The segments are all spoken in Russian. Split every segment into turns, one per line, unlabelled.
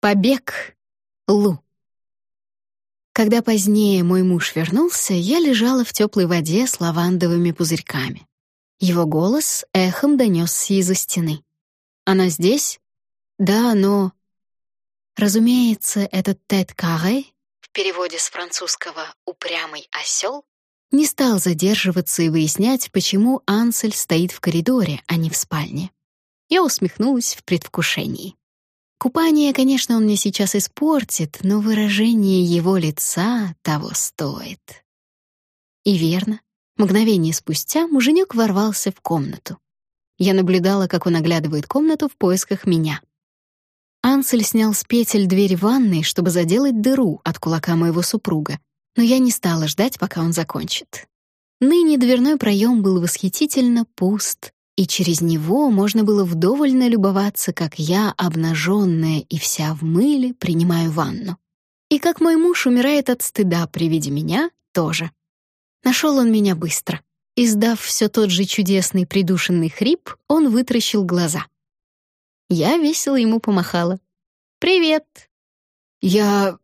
Побег. Лу. Когда позднее мой муж вернулся, я лежала в теплой воде с лавандовыми пузырьками. Его голос эхом донесся из-за стены. «Она здесь?» «Да, но...» Разумеется, этот Тед Каре, в переводе с французского «упрямый осел», не стал задерживаться и выяснять, почему Ансель стоит в коридоре, а не в спальне. Я усмехнулась в предвкушении. Купание, конечно, он мне сейчас испортит, но выражение его лица того стоит. И верно. Мгновение спустя муженек ворвался в комнату. Я наблюдала, как он оглядывает комнату в поисках меня. Ансель снял с петель дверь ванной, чтобы заделать дыру от кулака моего супруга, но я не стала ждать, пока он закончит. Ныне дверной проем был восхитительно пуст, и через него можно было вдоволь налюбоваться, как я, обнаженная и вся в мыле, принимаю ванну. И как мой муж умирает от стыда при виде меня, тоже. Нашел он меня быстро. Издав все тот же чудесный придушенный хрип, он вытращил глаза. Я весело ему помахала. «Привет!» «Я...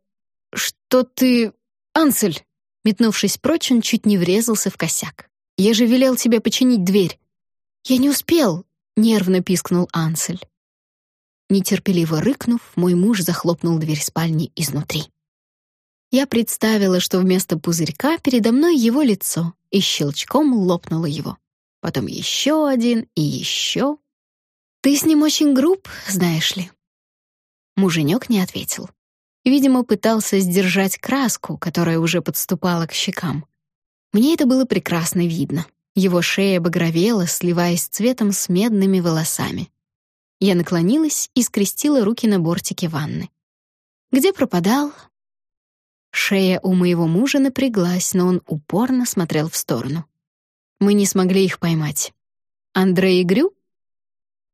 что ты... Ансель!» Метнувшись прочь, он чуть не врезался в косяк. «Я же велел тебе починить дверь. «Я не успел!» — нервно пискнул Ансель. Нетерпеливо рыкнув, мой муж захлопнул дверь спальни изнутри. Я представила, что вместо пузырька передо мной его лицо, и щелчком лопнуло его. Потом еще один и еще. «Ты с ним очень груб, знаешь ли». Муженек не ответил. Видимо, пытался сдержать краску, которая уже подступала к щекам. Мне это было прекрасно видно. Его шея багровела, сливаясь цветом с медными волосами. Я наклонилась и скрестила руки на бортике ванны. Где пропадал? Шея у моего мужа напряглась, но он упорно смотрел в сторону. Мы не смогли их поймать. Андрей и Грю?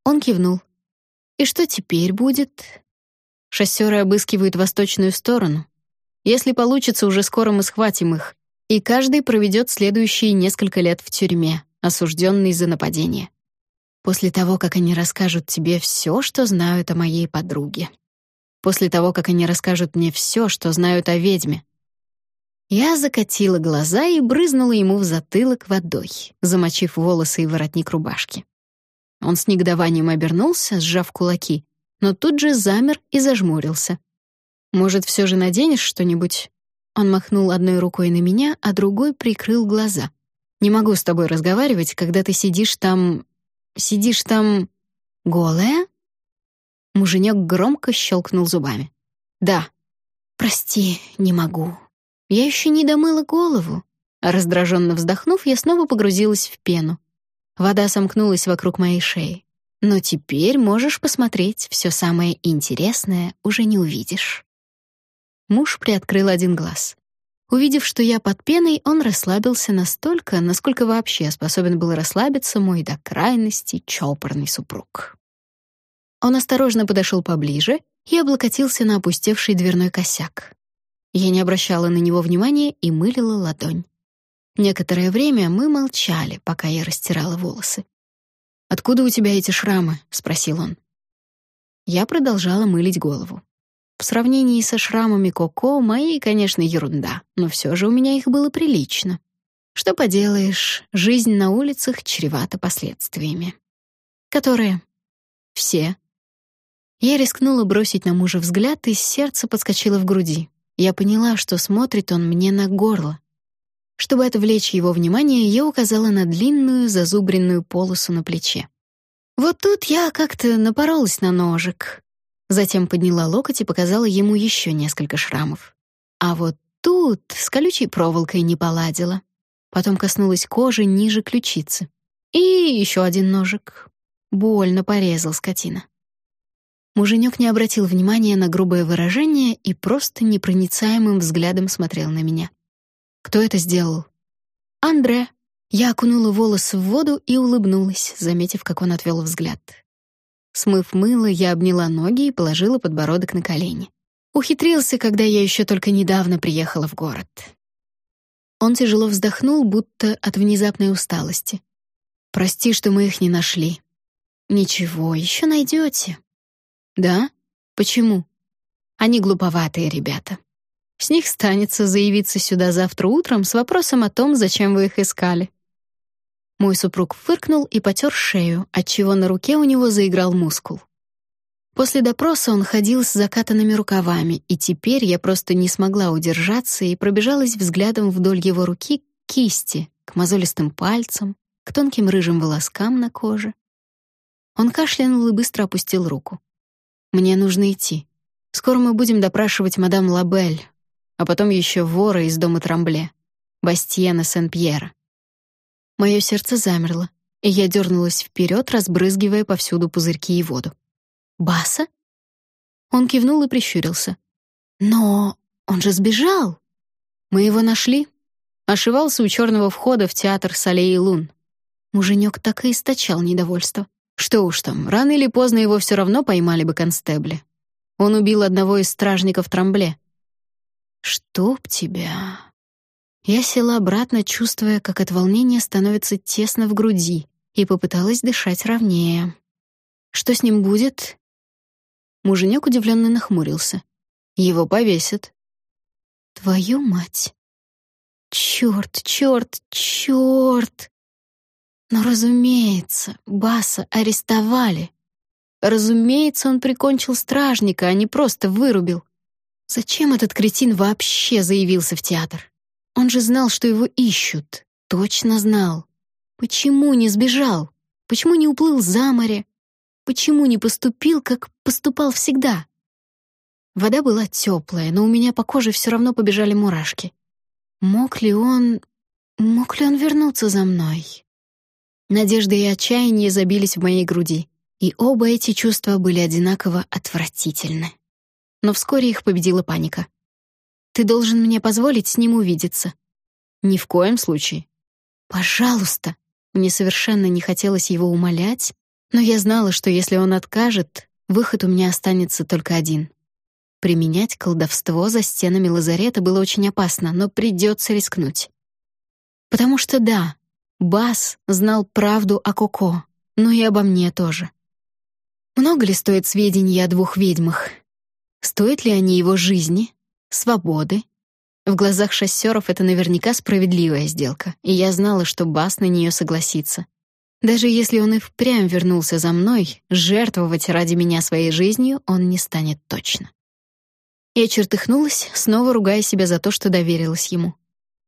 Он кивнул. И что теперь будет? Шоссеры обыскивают восточную сторону. Если получится, уже скоро мы схватим их, и каждый проведет следующие несколько лет в тюрьме, осужденный за нападение. После того, как они расскажут тебе все, что знают о моей подруге. После того, как они расскажут мне все, что знают о ведьме. Я закатила глаза и брызнула ему в затылок водой, замочив волосы и воротник рубашки. Он с негодованием обернулся, сжав кулаки, но тут же замер и зажмурился. «Может, все же наденешь что-нибудь?» Он махнул одной рукой на меня, а другой прикрыл глаза. «Не могу с тобой разговаривать, когда ты сидишь там... сидишь там... голая?» Муженек громко щелкнул зубами. «Да». «Прости, не могу. Я еще не домыла голову». Раздраженно вздохнув, я снова погрузилась в пену. Вода сомкнулась вокруг моей шеи. Но теперь можешь посмотреть, все самое интересное уже не увидишь. Муж приоткрыл один глаз. Увидев, что я под пеной, он расслабился настолько, насколько вообще способен был расслабиться мой до крайности чопорный супруг. Он осторожно подошел поближе и облокотился на опустевший дверной косяк. Я не обращала на него внимания и мылила ладонь. Некоторое время мы молчали, пока я растирала волосы. «Откуда у тебя эти шрамы?» — спросил он. Я продолжала мылить голову. В сравнении со шрамами Коко мои, конечно, ерунда, но все же у меня их было прилично. Что поделаешь, жизнь на улицах чревата последствиями. Которые? Все. Я рискнула бросить на мужа взгляд, и сердце подскочило в груди. Я поняла, что смотрит он мне на горло. Чтобы отвлечь его внимание, я указала на длинную зазубренную полосу на плече. Вот тут я как-то напоролась на ножик. Затем подняла локоть и показала ему еще несколько шрамов. А вот тут с колючей проволокой не поладила. Потом коснулась кожи ниже ключицы. И еще один ножик. Больно порезал скотина. Муженек не обратил внимания на грубое выражение и просто непроницаемым взглядом смотрел на меня. «Кто это сделал?» «Андре». Я окунула волосы в воду и улыбнулась, заметив, как он отвел взгляд. Смыв мыло, я обняла ноги и положила подбородок на колени. Ухитрился, когда я еще только недавно приехала в город. Он тяжело вздохнул, будто от внезапной усталости. «Прости, что мы их не нашли». «Ничего, еще найдете». «Да? Почему?» Они глуповатые ребята. С них станется заявиться сюда завтра утром с вопросом о том, зачем вы их искали. Мой супруг фыркнул и потер шею, отчего на руке у него заиграл мускул. После допроса он ходил с закатанными рукавами, и теперь я просто не смогла удержаться и пробежалась взглядом вдоль его руки к кисти, к мозолистым пальцам, к тонким рыжим волоскам на коже. Он кашлянул и быстро опустил руку. «Мне нужно идти. Скоро мы будем допрашивать мадам Лабель, а потом еще вора из дома Трамбле, Бастиена Сен-Пьера». Мое сердце замерло, и я дернулась вперед, разбрызгивая повсюду пузырьки и воду. Баса? Он кивнул и прищурился. Но он же сбежал. Мы его нашли. Ошивался у черного входа в театр Солей и Лун. Муженек так и источал недовольство. Что уж там, рано или поздно его все равно поймали бы констебли. Он убил одного из стражников Трамбле. «Чтоб тебя...» Я села обратно, чувствуя, как от волнения становится тесно в груди, и попыталась дышать ровнее. Что с ним будет, Муженек удивленно нахмурился. Его повесят. Твою мать. Черт, черт, черт. Но, разумеется, Баса арестовали. Разумеется, он прикончил стражника, а не просто вырубил. Зачем этот кретин вообще заявился в театр? Он же знал, что его ищут. Точно знал. Почему не сбежал? Почему не уплыл за море? Почему не поступил, как поступал всегда? Вода была теплая, но у меня по коже все равно побежали мурашки. Мог ли он... Мог ли он вернуться за мной? Надежда и отчаяние забились в моей груди, и оба эти чувства были одинаково отвратительны. Но вскоре их победила паника. «Ты должен мне позволить с ним увидеться». «Ни в коем случае». «Пожалуйста». Мне совершенно не хотелось его умолять, но я знала, что если он откажет, выход у меня останется только один. Применять колдовство за стенами лазарета было очень опасно, но придется рискнуть. Потому что да, Бас знал правду о Коко, но и обо мне тоже. Много ли стоит сведения о двух ведьмах? Стоят ли они его жизни, свободы? В глазах шоссеров это наверняка справедливая сделка, и я знала, что Бас на нее согласится. Даже если он и впрямь вернулся за мной, жертвовать ради меня своей жизнью он не станет точно. Я чертыхнулась, снова ругая себя за то, что доверилась ему.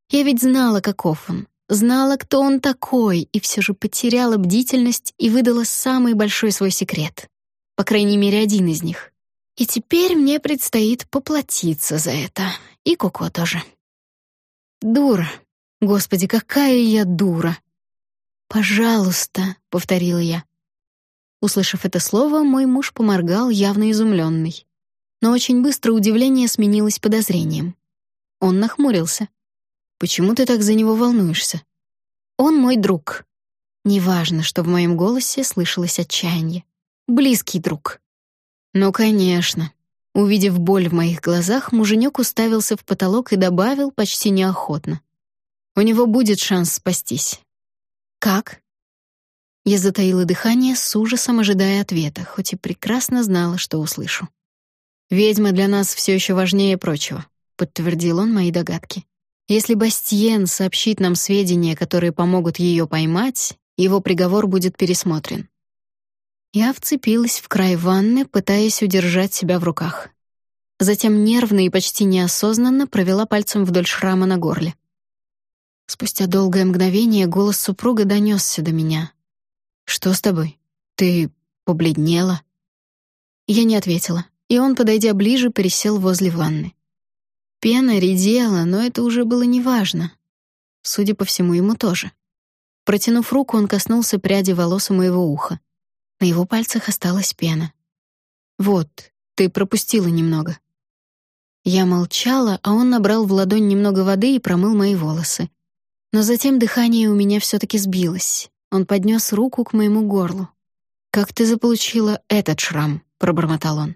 Я ведь знала, каков он, знала, кто он такой, и все же потеряла бдительность и выдала самый большой свой секрет. По крайней мере, один из них. И теперь мне предстоит поплатиться за это. И Коко тоже. Дура. Господи, какая я дура. «Пожалуйста», — повторила я. Услышав это слово, мой муж поморгал, явно изумленный. Но очень быстро удивление сменилось подозрением. Он нахмурился. «Почему ты так за него волнуешься?» «Он мой друг». Неважно, что в моем голосе слышалось отчаяние. «Близкий друг». «Ну, конечно». Увидев боль в моих глазах, муженек уставился в потолок и добавил почти неохотно. «У него будет шанс спастись. «Как?» Я затаила дыхание с ужасом, ожидая ответа, хоть и прекрасно знала, что услышу. «Ведьма для нас все еще важнее прочего», — подтвердил он мои догадки. «Если Бастиен сообщит нам сведения, которые помогут ее поймать, его приговор будет пересмотрен». Я вцепилась в край ванны, пытаясь удержать себя в руках. Затем нервно и почти неосознанно провела пальцем вдоль шрама на горле. Спустя долгое мгновение голос супруга донесся до меня. «Что с тобой? Ты побледнела?» Я не ответила, и он, подойдя ближе, пересел возле ванны. Пена редела, но это уже было неважно. Судя по всему, ему тоже. Протянув руку, он коснулся пряди волос у моего уха. На его пальцах осталась пена. «Вот, ты пропустила немного». Я молчала, а он набрал в ладонь немного воды и промыл мои волосы. Но затем дыхание у меня все таки сбилось. Он поднес руку к моему горлу. «Как ты заполучила этот шрам?» — пробормотал он.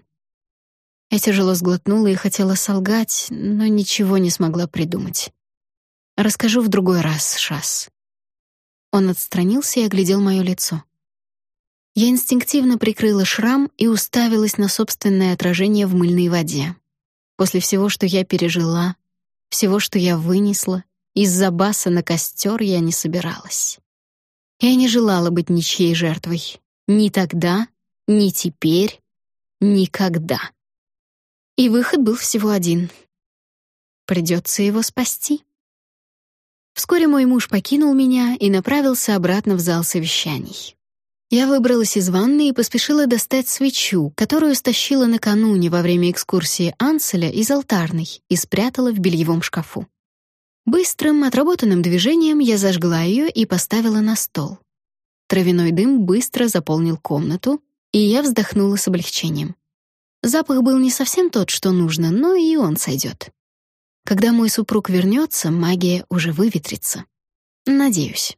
Я тяжело сглотнула и хотела солгать, но ничего не смогла придумать. «Расскажу в другой раз, Шас». Он отстранился и оглядел мое лицо. Я инстинктивно прикрыла шрам и уставилась на собственное отражение в мыльной воде. После всего, что я пережила, всего, что я вынесла, из-за баса на костер я не собиралась. Я не желала быть ничьей жертвой. Ни тогда, ни теперь, никогда. И выход был всего один. Придется его спасти. Вскоре мой муж покинул меня и направился обратно в зал совещаний. Я выбралась из ванны и поспешила достать свечу, которую стащила накануне во время экскурсии Анселя из алтарной и спрятала в бельевом шкафу. Быстрым, отработанным движением я зажгла ее и поставила на стол. Травяной дым быстро заполнил комнату, и я вздохнула с облегчением. Запах был не совсем тот, что нужно, но и он сойдет. Когда мой супруг вернется, магия уже выветрится. Надеюсь.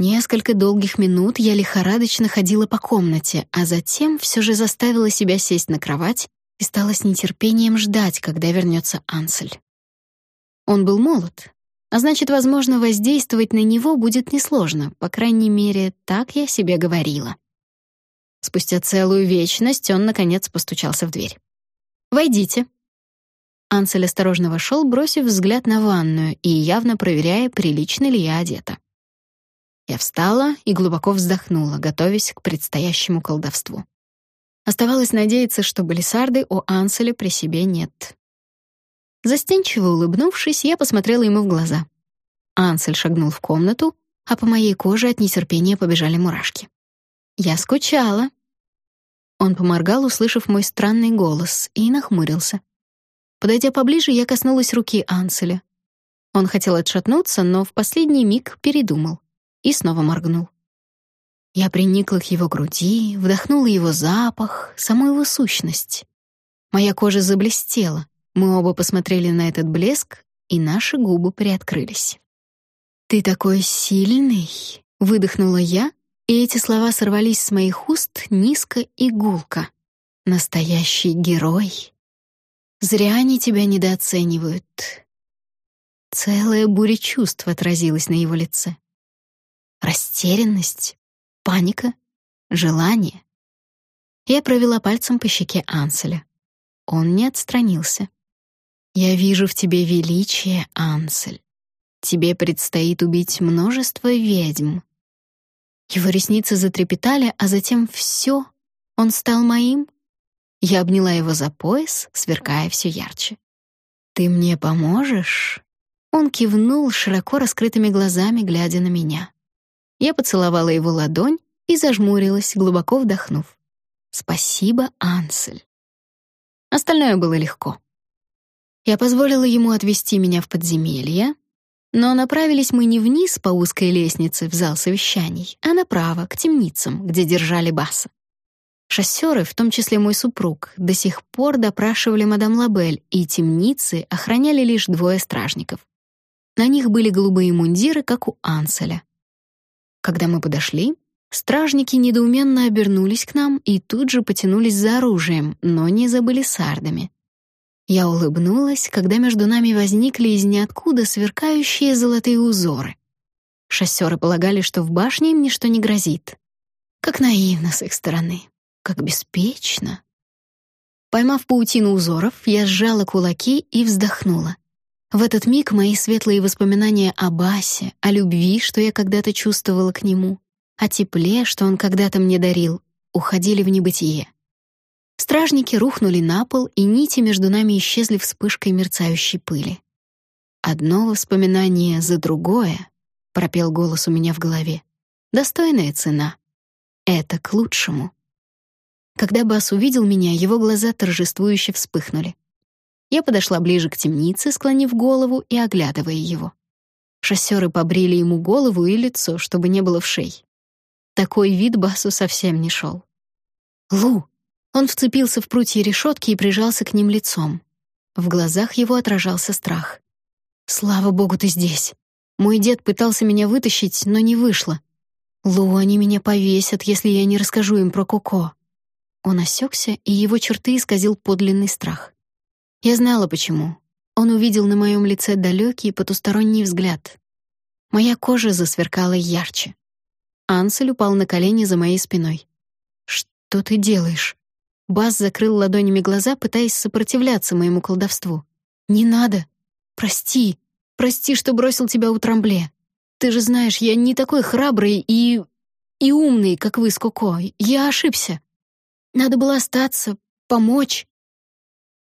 Несколько долгих минут я лихорадочно ходила по комнате, а затем все же заставила себя сесть на кровать и стала с нетерпением ждать, когда вернется Ансель. Он был молод, а значит, возможно, воздействовать на него будет несложно, по крайней мере, так я себе говорила. Спустя целую вечность он, наконец, постучался в дверь. «Войдите». Ансель осторожно вошел, бросив взгляд на ванную и явно проверяя, прилично ли я одета. Я встала и глубоко вздохнула, готовясь к предстоящему колдовству. Оставалось надеяться, что Балисарды у Анселя при себе нет. Застенчиво улыбнувшись, я посмотрела ему в глаза. Ансель шагнул в комнату, а по моей коже от нетерпения побежали мурашки. «Я скучала». Он поморгал, услышав мой странный голос, и нахмурился. Подойдя поближе, я коснулась руки Анселя. Он хотел отшатнуться, но в последний миг передумал и снова моргнул. Я приникла к его груди, вдохнула его запах, саму его сущность. Моя кожа заблестела. Мы оба посмотрели на этот блеск, и наши губы приоткрылись. «Ты такой сильный!» — выдохнула я, и эти слова сорвались с моих уст низко и гулко. «Настоящий герой!» «Зря они тебя недооценивают!» Целая буря чувств отразилась на его лице. Растерянность, паника, желание. Я провела пальцем по щеке Анселя. Он не отстранился. «Я вижу в тебе величие, Ансель. Тебе предстоит убить множество ведьм». Его ресницы затрепетали, а затем все. Он стал моим. Я обняла его за пояс, сверкая все ярче. «Ты мне поможешь?» Он кивнул широко раскрытыми глазами, глядя на меня. Я поцеловала его ладонь и зажмурилась, глубоко вдохнув. «Спасибо, Ансель». Остальное было легко. Я позволила ему отвести меня в подземелье, но направились мы не вниз по узкой лестнице в зал совещаний, а направо, к темницам, где держали Баса. Шоссеры, в том числе мой супруг, до сих пор допрашивали мадам Лабель, и темницы охраняли лишь двое стражников. На них были голубые мундиры, как у Анселя. Когда мы подошли, стражники недоуменно обернулись к нам и тут же потянулись за оружием, но не за балисардами. Я улыбнулась, когда между нами возникли из ниоткуда сверкающие золотые узоры. Шоссеры полагали, что в башне им ничто не грозит. Как наивно с их стороны, как беспечно. Поймав паутину узоров, я сжала кулаки и вздохнула. В этот миг мои светлые воспоминания о Басе, о любви, что я когда-то чувствовала к нему, о тепле, что он когда-то мне дарил, уходили в небытие. Стражники рухнули на пол, и нити между нами исчезли вспышкой мерцающей пыли. «Одно воспоминание за другое», — пропел голос у меня в голове. «Достойная цена. Это к лучшему». Когда Бас увидел меня, его глаза торжествующе вспыхнули. Я подошла ближе к темнице, склонив голову и оглядывая его. Шоссеры побрили ему голову и лицо, чтобы не было вшей. Такой вид Басу совсем не шел. «Лу!» Он вцепился в прутья решетки и прижался к ним лицом. В глазах его отражался страх. «Слава богу, ты здесь! Мой дед пытался меня вытащить, но не вышло. Лу, они меня повесят, если я не расскажу им про Коко». Он осекся, и его черты исказил подлинный страх. Я знала, почему. Он увидел на моем лице далекий потусторонний взгляд. Моя кожа засверкала ярче. Ансель упал на колени за моей спиной. «Что ты делаешь?» Бас закрыл ладонями глаза, пытаясь сопротивляться моему колдовству. «Не надо! Прости! Прости, что бросил тебя у Трамбле! Ты же знаешь, я не такой храбрый и... и умный, как вы с Коко. Я ошибся. Надо было остаться, помочь».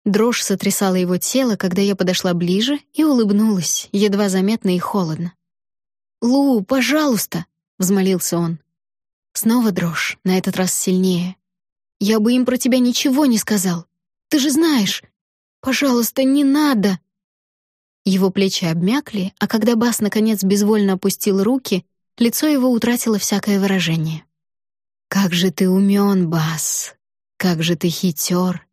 Дрожь сотрясала его тело, когда я подошла ближе и улыбнулась, едва заметно и холодно. «Лу, пожалуйста!» — взмолился он. Снова дрожь, на этот раз сильнее. Я бы им про тебя ничего не сказал. Ты же знаешь. Пожалуйста, не надо. Его плечи обмякли, а когда Бас наконец безвольно опустил руки, лицо его утратило всякое выражение. Как же ты умен, Бас. Как же ты хитер.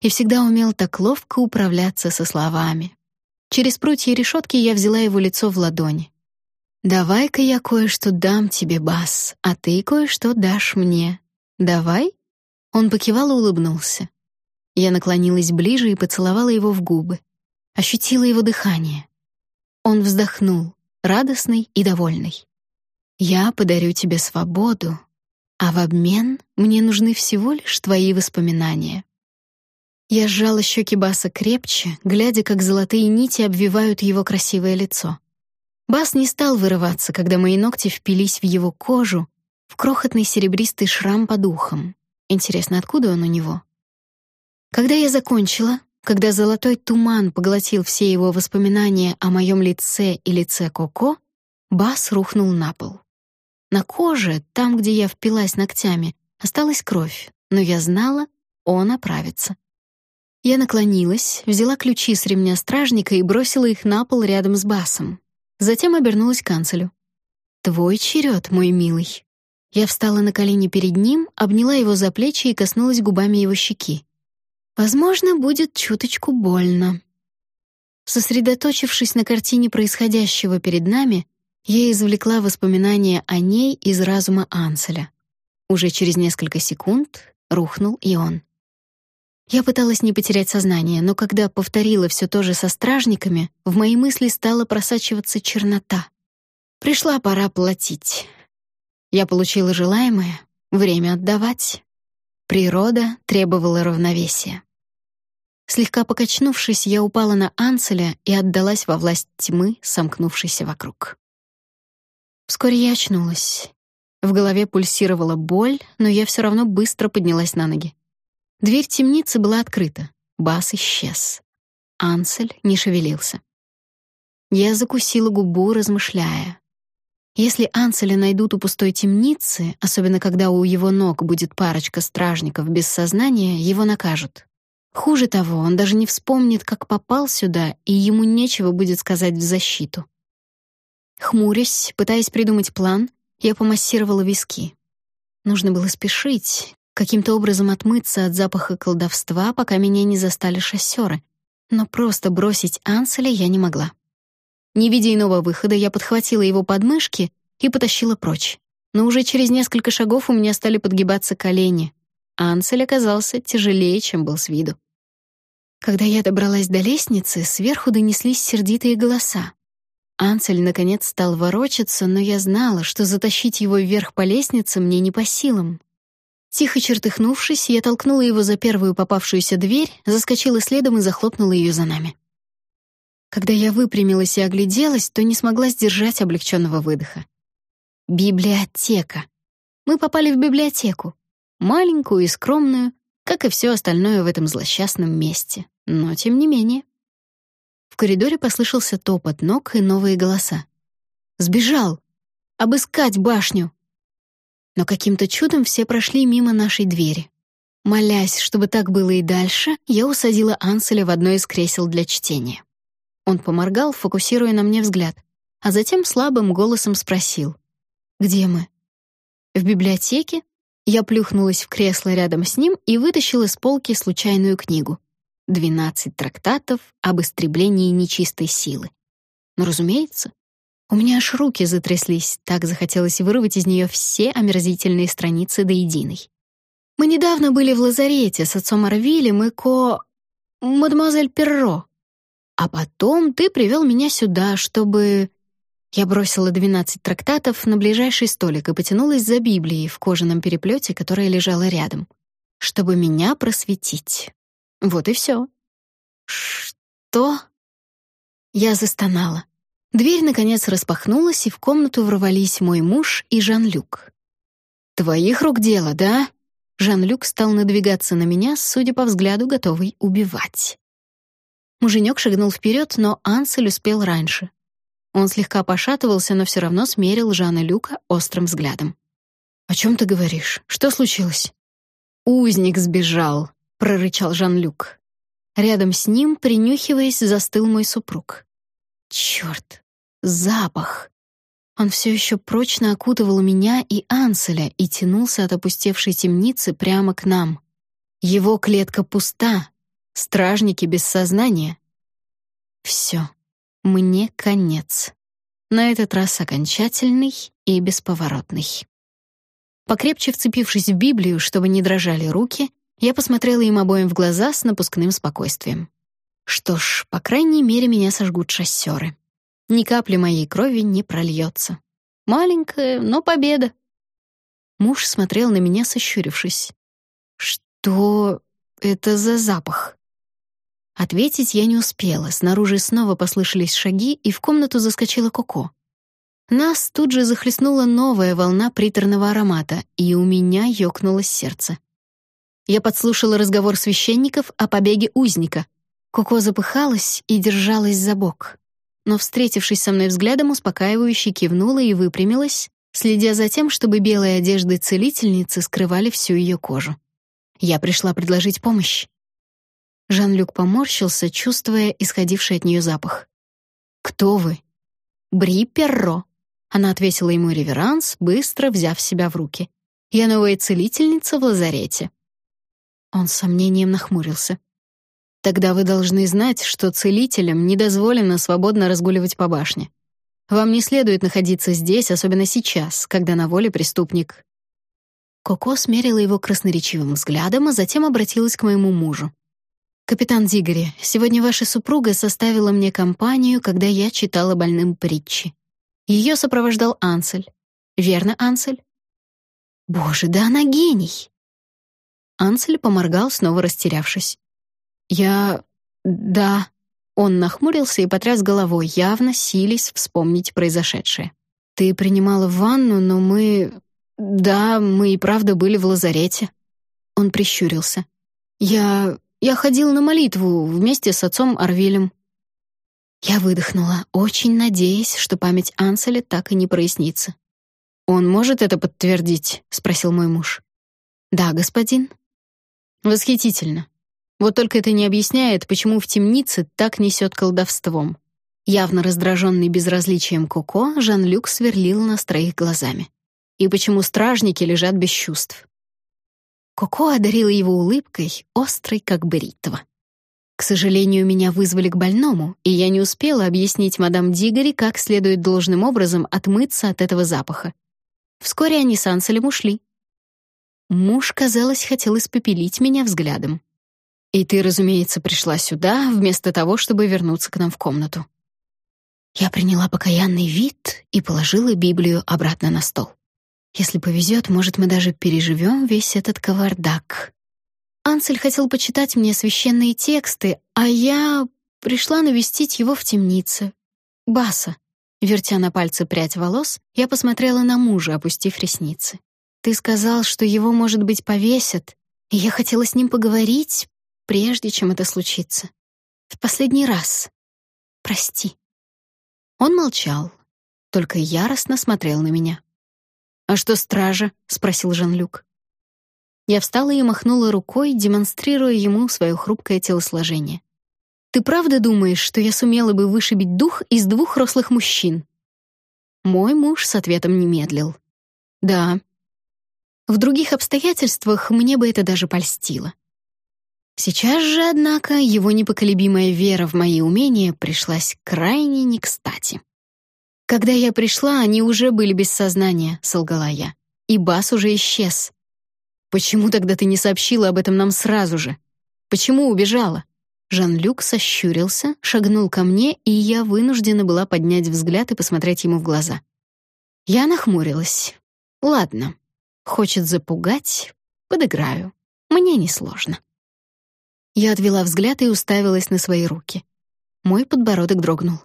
И всегда умел так ловко управляться со словами. Через прутья решетки я взяла его лицо в ладони. «Давай-ка я кое-что дам тебе, Бас, а ты кое-что дашь мне. Давай?» Он покивал и улыбнулся. Я наклонилась ближе и поцеловала его в губы. Ощутила его дыхание. Он вздохнул, радостный и довольный. «Я подарю тебе свободу, а в обмен мне нужны всего лишь твои воспоминания». Я сжала щеки Баса крепче, глядя, как золотые нити обвивают его красивое лицо. Бас не стал вырываться, когда мои ногти впились в его кожу, в крохотный серебристый шрам под ухом. Интересно, откуда он у него? Когда я закончила, когда золотой туман поглотил все его воспоминания о моем лице и лице Коко, Бас рухнул на пол. На коже, там, где я впилась ногтями, осталась кровь, но я знала, он оправится. Я наклонилась, взяла ключи с ремня стражника и бросила их на пол рядом с Басом. Затем обернулась к канцелю. «Твой черед, мой милый». Я встала на колени перед ним, обняла его за плечи и коснулась губами его щеки. «Возможно, будет чуточку больно». Сосредоточившись на картине происходящего перед нами, я извлекла воспоминания о ней из разума Анселя. Уже через несколько секунд рухнул и он. Я пыталась не потерять сознание, но когда повторила все то же со стражниками, в мои мысли стала просачиваться чернота. Пришла пора платить. Я получила желаемое, время отдавать. Природа требовала равновесия. Слегка покачнувшись, я упала на Анцеля и отдалась во власть тьмы, сомкнувшейся вокруг. Вскоре я очнулась. В голове пульсировала боль, но я все равно быстро поднялась на ноги. Дверь темницы была открыта. Бас исчез. Ансель не шевелился. Я закусила губу, размышляя. Если Анселя найдут у пустой темницы, особенно когда у его ног будет парочка стражников без сознания, его накажут. Хуже того, он даже не вспомнит, как попал сюда, и ему нечего будет сказать в защиту. Хмурясь, пытаясь придумать план, я помассировала виски. Нужно было спешить, каким-то образом отмыться от запаха колдовства, пока меня не застали шоссеры. Но просто бросить Анселя я не могла. Не видя иного выхода, я подхватила его подмышки и потащила прочь. Но уже через несколько шагов у меня стали подгибаться колени. Ансель оказался тяжелее, чем был с виду. Когда я добралась до лестницы, сверху донеслись сердитые голоса. Ансель наконец стал ворочаться, но я знала, что затащить его вверх по лестнице мне не по силам. Тихо чертыхнувшись, я толкнула его за первую попавшуюся дверь, заскочила следом и захлопнула ее за нами. Когда я выпрямилась и огляделась, то не смогла сдержать облегченного выдоха. Библиотека. Мы попали в библиотеку. Маленькую и скромную, как и все остальное в этом злосчастном месте. Но тем не менее. В коридоре послышался топот ног и новые голоса. «Сбежал! Обыскать башню!» Но каким-то чудом все прошли мимо нашей двери. Молясь, чтобы так было и дальше, я усадила Анселя в одно из кресел для чтения. Он поморгал, фокусируя на мне взгляд, а затем слабым голосом спросил. «Где мы?» «В библиотеке?» Я плюхнулась в кресло рядом с ним и вытащила с полки случайную книгу. «Двенадцать трактатов об истреблении нечистой силы». Но, разумеется, у меня аж руки затряслись, так захотелось вырвать из нее все омерзительные страницы до единой. Мы недавно были в лазарете с отцом Арвилем и ко... мадемуазель Перро. А потом ты привел меня сюда, чтобы...» Я бросила двенадцать трактатов на ближайший столик и потянулась за Библией в кожаном переплете, которая лежала рядом. чтобы меня просветить. Вот и все. Что? Я застонала. Дверь, наконец, распахнулась, и в комнату ворвались мой муж и Жан-Люк. «Твоих рук дело, да?» Жан-Люк стал надвигаться на меня, судя по взгляду, готовый убивать. Муженек шагнул вперед, но Ансель успел раньше. Он слегка пошатывался, но все равно смерил Жана Люка острым взглядом. «О чем ты говоришь? Что случилось?» «Узник сбежал», — прорычал Жан-Люк. Рядом с ним, принюхиваясь, застыл мой супруг. Черт, запах! Он все еще прочно окутывал меня и Анселя и тянулся от опустевшей темницы прямо к нам. Его клетка пуста, стражники без сознания. Все, мне конец. На этот раз окончательный и бесповоротный. Покрепче вцепившись в Библию, чтобы не дрожали руки, я посмотрела им обоим в глаза с напускным спокойствием. Что ж, по крайней мере, меня сожгут шоссеры. Ни капли моей крови не прольется. Маленькая, но победа. Муж смотрел на меня, сощурившись. Что это за запах? Ответить я не успела. Снаружи снова послышались шаги, и в комнату заскочила Коко. Нас тут же захлестнула новая волна приторного аромата, и у меня ёкнуло сердце. Я подслушала разговор священников о побеге узника. Коко запыхалась и держалась за бок. Но, встретившись со мной взглядом, успокаивающе кивнула и выпрямилась, следя за тем, чтобы белые одежды целительницы скрывали всю ее кожу. Я пришла предложить помощь. Жан-Люк поморщился, чувствуя исходивший от нее запах. «Кто вы?» «Бри Перро». Она ответила ему реверанс, быстро взяв себя в руки. «Я новая целительница в лазарете. Он с сомнением нахмурился. Тогда вы должны знать, что целителям не дозволено свободно разгуливать по башне. Вам не следует находиться здесь, особенно сейчас, когда на воле преступник. Коко смерила его красноречивым взглядом, а затем обратилась к моему мужу. «Капитан Дигори, сегодня ваша супруга составила мне компанию, когда я читала больным притчи. Ее сопровождал Ансель. Верно, Ансель?» «Боже, да она гений!» Ансель поморгал, снова растерявшись. «Я... да...» Он нахмурился и потряс головой, явно сились вспомнить произошедшее. «Ты принимала ванну, но мы... да, мы и правда были в лазарете». Он прищурился. «Я... я ходил на молитву вместе с отцом Арвилем». Я выдохнула, очень надеясь, что память Анселя так и не прояснится. «Он может это подтвердить?» — спросил мой муж. «Да, господин», Восхитительно. Вот только это не объясняет, почему в темнице так несет колдовством. Явно раздраженный безразличием Коко, Жан-Люк сверлил нас троих глазами. И почему стражники лежат без чувств. Коко одарила его улыбкой, острой, как бритва. К сожалению, меня вызвали к больному, и я не успела объяснить мадам Дигори, как следует должным образом отмыться от этого запаха. Вскоре они с Анселем ушли. Муж, казалось, хотел испепелить меня взглядом. И ты, разумеется, пришла сюда, вместо того, чтобы вернуться к нам в комнату. Я приняла покаянный вид и положила Библию обратно на стол. Если повезет, может, мы даже переживем весь этот кавардак. Ансель хотел почитать мне священные тексты, а я пришла навестить его в темнице. Баса. Вертя на пальце прядь волос, я посмотрела на мужа, опустив ресницы. Ты сказал, что его, может быть, повесят, и я хотела с ним поговорить, прежде чем это случится. В последний раз. Прости. Он молчал, только яростно смотрел на меня. «А что стража?» — спросил Жан-Люк. Я встала и махнула рукой, демонстрируя ему свое хрупкое телосложение. «Ты правда думаешь, что я сумела бы вышибить дух из двух рослых мужчин?» Мой муж с ответом не медлил. «Да, в других обстоятельствах мне бы это даже польстило. Сейчас же, однако, его непоколебимая вера в мои умения пришлась крайне не кстати. «Когда я пришла, они уже были без сознания», — солгала я. «И Бас уже исчез». «Почему тогда ты не сообщила об этом нам сразу же? Почему убежала?» Жан-Люк сощурился, шагнул ко мне, и я вынуждена была поднять взгляд и посмотреть ему в глаза. Я нахмурилась. «Ладно, Хочет запугать — подыграю. Мне несложно. Я отвела взгляд и уставилась на свои руки. Мой подбородок дрогнул.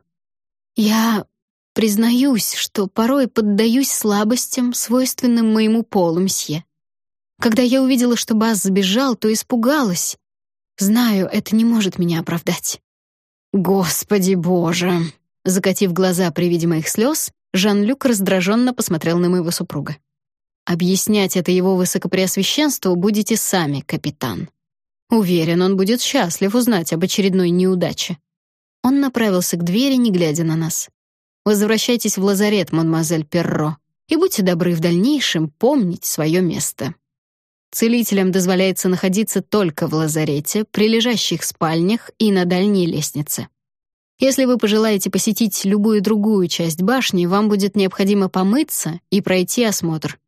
Я признаюсь, что порой поддаюсь слабостям, свойственным моему полу, мсье. Когда я увидела, что Бас сбежал, то испугалась. Знаю, это не может меня оправдать. Господи Боже! Закатив глаза при виде моих слез, Жан-Люк раздраженно посмотрел на моего супруга. Объяснять это его высокопреосвященству будете сами, капитан. Уверен, он будет счастлив узнать об очередной неудаче. Он направился к двери, не глядя на нас. Возвращайтесь в лазарет, мадемуазель Перро, и будьте добры в дальнейшем помнить свое место. Целителям дозволяется находиться только в лазарете, прилежащих спальнях и на дальней лестнице. Если вы пожелаете посетить любую другую часть башни, вам будет необходимо помыться и пройти осмотр.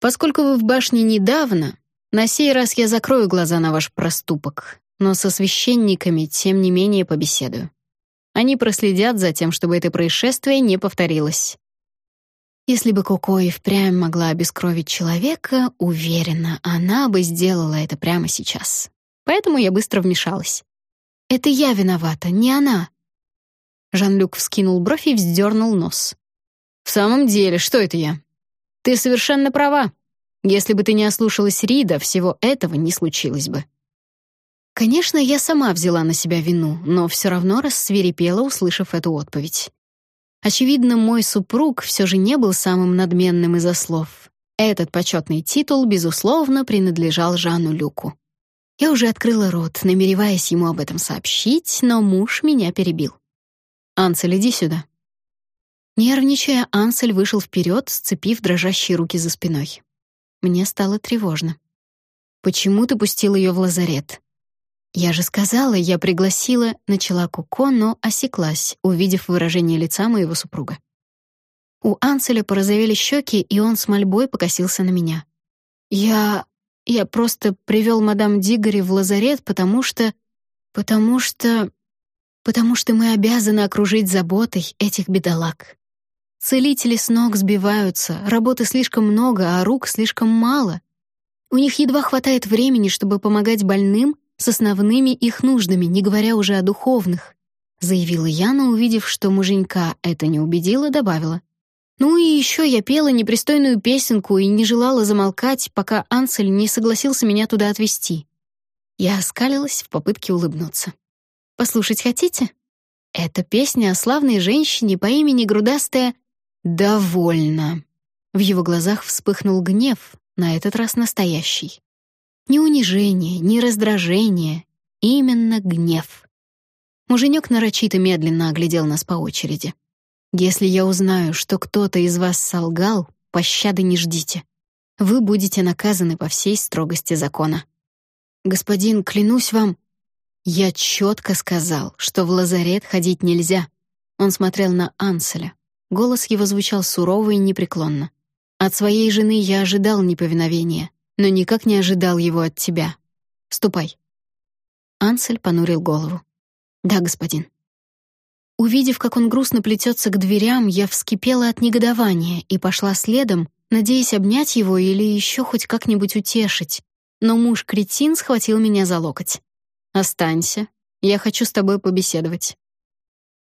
Поскольку вы в башне недавно, на сей раз я закрою глаза на ваш проступок, но со священниками тем не менее побеседую. Они проследят за тем, чтобы это происшествие не повторилось. Если бы Коко и впрямь могла обескровить человека, уверена, она бы сделала это прямо сейчас. Поэтому я быстро вмешалась. «Это я виновата, не она». Жан-Люк вскинул бровь и вздернул нос. «В самом деле, что это я? Ты совершенно права. Если бы ты не ослушалась Рида, всего этого не случилось бы». Конечно, я сама взяла на себя вину, но все равно рассвирепела, услышав эту отповедь. Очевидно, мой супруг все же не был самым надменным из-за слов. Этот почетный титул, безусловно, принадлежал Жану Люку. Я уже открыла рот, намереваясь ему об этом сообщить, но муж меня перебил. «Ансель, иди сюда». Нервничая, Ансель вышел вперед, сцепив дрожащие руки за спиной. Мне стало тревожно. «Почему ты пустил ее в лазарет?» «Я же сказала, я пригласила», — начала Куко, но осеклась, увидев выражение лица моего супруга. У Анселя порозовели щеки, и он с мольбой покосился на меня. «Я... я просто привел мадам Дигори в лазарет, потому что... потому что... потому что мы обязаны окружить заботой этих бедолаг. Целители с ног сбиваются, работы слишком много, а рук слишком мало. У них едва хватает времени, чтобы помогать больным с основными их нуждами, не говоря уже о духовных», заявила Яна, увидев, что муженька это не убедило, добавила. «Ну и еще я пела непристойную песенку и не желала замолкать, пока Ансель не согласился меня туда отвезти». Я оскалилась в попытке улыбнуться. «Послушать хотите?» Это песня о славной женщине по имени Грудастая «Довольно». В его глазах вспыхнул гнев, на этот раз настоящий. Ни унижение, ни раздражение, именно гнев. Муженек нарочито медленно оглядел нас по очереди. «Если я узнаю, что кто-то из вас солгал, пощады не ждите. Вы будете наказаны по всей строгости закона. Господин, клянусь вам, я четко сказал, что в лазарет ходить нельзя. Он смотрел на Анселя. Голос его звучал сурово и непреклонно. От своей жены я ожидал неповиновения но никак не ожидал его от тебя. Ступай». Ансель понурил голову. «Да, господин». Увидев, как он грустно плетется к дверям, я вскипела от негодования и пошла следом, надеясь обнять его или еще хоть как-нибудь утешить. Но муж-кретин схватил меня за локоть. «Останься. Я хочу с тобой побеседовать».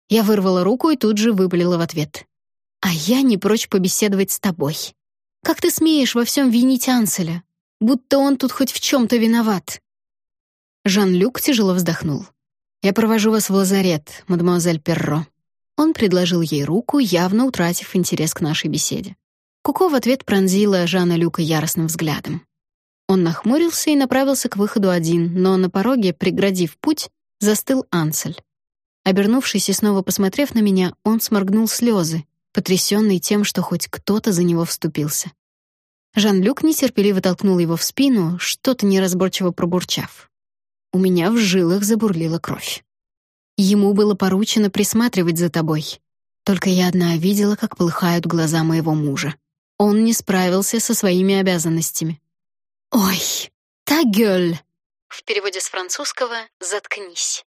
Я вырвала руку и тут же выпалила в ответ. «А я не прочь побеседовать с тобой. Как ты смеешь во всем винить Анселя? будто он тут хоть в чем-то виноват. Жан-Люк тяжело вздохнул. «Я провожу вас в лазарет, мадемуазель Перро». Он предложил ей руку, явно утратив интерес к нашей беседе. Куко в ответ пронзила Жана Люка яростным взглядом. Он нахмурился и направился к выходу один, но на пороге, преградив путь, застыл Ансель. Обернувшись и снова посмотрев на меня, он сморгнул слезы, потрясенный тем, что хоть кто-то за него вступился. Жан-Люк нетерпеливо толкнул его в спину, что-то неразборчиво пробурчав. У меня в жилах забурлила кровь. Ему было поручено присматривать за тобой. Только я одна видела, как полыхают глаза моего мужа. Он не справился со своими обязанностями. «Ой, та гёль!» В переводе с французского «заткнись».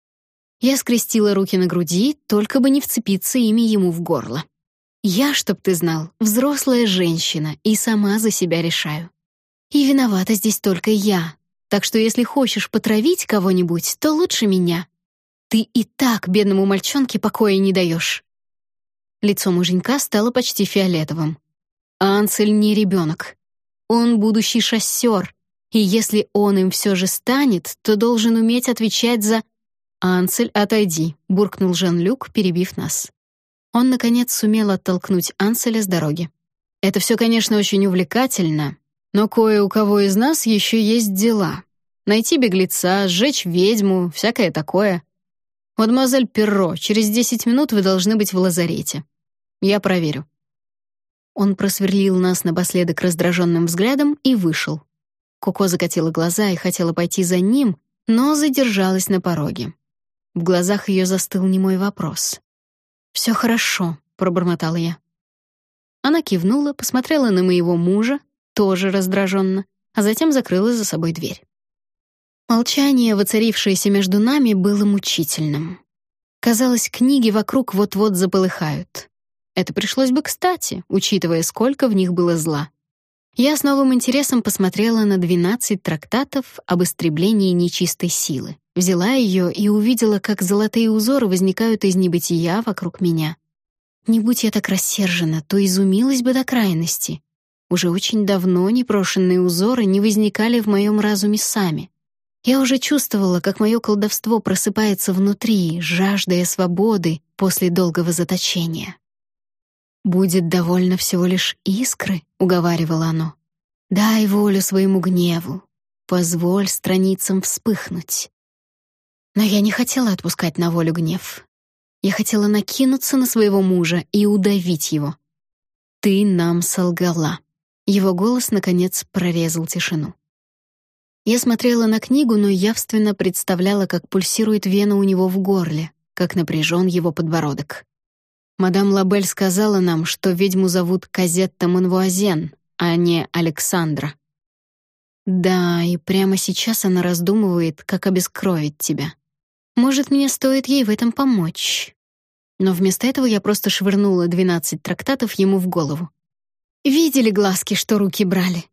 Я скрестила руки на груди, только бы не вцепиться ими ему в горло. Я, чтоб ты знал, взрослая женщина и сама за себя решаю. И виновата здесь только я. Так что если хочешь потравить кого-нибудь, то лучше меня. Ты и так бедному мальчонке покоя не даешь». Лицо муженька стало почти фиолетовым. Ансель не ребенок. Он будущий шоссер, и если он им все же станет, то должен уметь отвечать за... «Ансель, отойди», — буркнул Жан-Люк, перебив нас. Он, наконец, сумел оттолкнуть Анселя с дороги. «Это все, конечно, очень увлекательно, но кое у кого из нас еще есть дела. Найти беглеца, сжечь ведьму, всякое такое. Мадемуазель Перро, через десять минут вы должны быть в лазарете. Я проверю». Он просверлил нас напоследок раздраженным взглядом и вышел. Коко закатила глаза и хотела пойти за ним, но задержалась на пороге. В глазах ее застыл немой вопрос. «Все хорошо», — пробормотала я. Она кивнула, посмотрела на моего мужа, тоже раздраженно, а затем закрыла за собой дверь. Молчание, воцарившееся между нами, было мучительным. Казалось, книги вокруг вот-вот заполыхают. Это пришлось бы кстати, учитывая, сколько в них было зла. Я с новым интересом посмотрела на 12 трактатов об истреблении нечистой силы. Взяла ее и увидела, как золотые узоры возникают из небытия вокруг меня. Не будь я так рассержена, то изумилась бы до крайности. Уже очень давно непрошенные узоры не возникали в моем разуме сами. Я уже чувствовала, как мое колдовство просыпается внутри, жаждая свободы после долгого заточения. «Будет довольно всего лишь искры», — уговаривало оно. «Дай волю своему гневу, позволь страницам вспыхнуть». Но я не хотела отпускать на волю гнев. Я хотела накинуться на своего мужа и удавить его. «Ты нам солгала». Его голос, наконец, прорезал тишину. Я смотрела на книгу, но явственно представляла, как пульсирует вена у него в горле, как напряжен его подбородок. Мадам Лабель сказала нам, что ведьму зовут Казетта Монвуазен, а не Александра. Да, и прямо сейчас она раздумывает, как обескровить тебя. Может, мне стоит ей в этом помочь. Но вместо этого я просто швырнула двенадцать трактатов ему в голову. Видели глазки, что руки брали?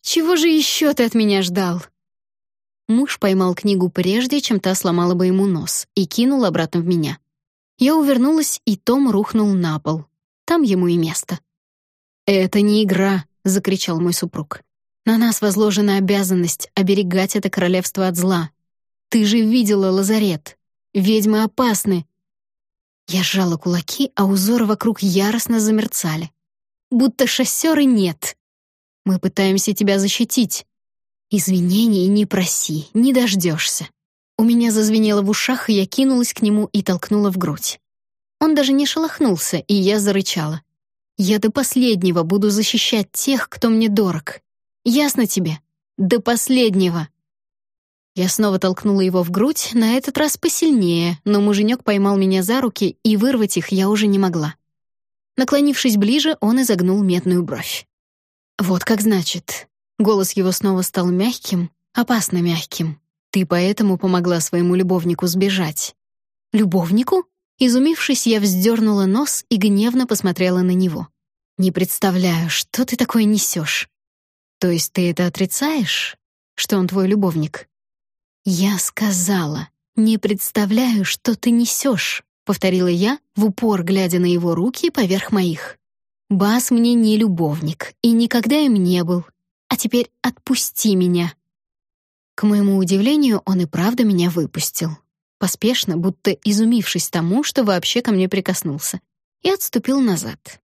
Чего же еще ты от меня ждал? Муж поймал книгу прежде, чем та сломала бы ему нос, и кинул обратно в меня. Я увернулась, и Том рухнул на пол. Там ему и место. «Это не игра», — закричал мой супруг. «На нас возложена обязанность оберегать это королевство от зла. Ты же видела лазарет. Ведьмы опасны». Я сжала кулаки, а узоры вокруг яростно замерцали. Будто шоссеры нет. Мы пытаемся тебя защитить. Извинений не проси, не дождешься. У меня зазвенело в ушах, и я кинулась к нему и толкнула в грудь. Он даже не шелохнулся, и я зарычала. «Я до последнего буду защищать тех, кто мне дорог. Ясно тебе? До последнего!» Я снова толкнула его в грудь, на этот раз посильнее, но муженек поймал меня за руки, и вырвать их я уже не могла. Наклонившись ближе, он изогнул медную бровь. «Вот как значит». Голос его снова стал мягким, опасно мягким. Ты поэтому помогла своему любовнику сбежать. Любовнику? Изумившись, я вздернула нос и гневно посмотрела на него. Не представляю, что ты такое несешь. То есть ты это отрицаешь, что он твой любовник? Я сказала, не представляю, что ты несешь, повторила я, в упор глядя на его руки поверх моих. Бас мне не любовник и никогда им не был. А теперь отпусти меня. К моему удивлению, он и правда меня выпустил. Поспешно, будто изумившись тому, что вообще ко мне прикоснулся, и отступил назад.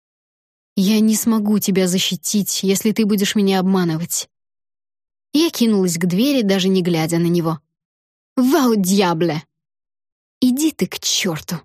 «Я не смогу тебя защитить, если ты будешь меня обманывать». Я кинулась к двери, даже не глядя на него. «Вау, дьябле!» «Иди ты к черту!»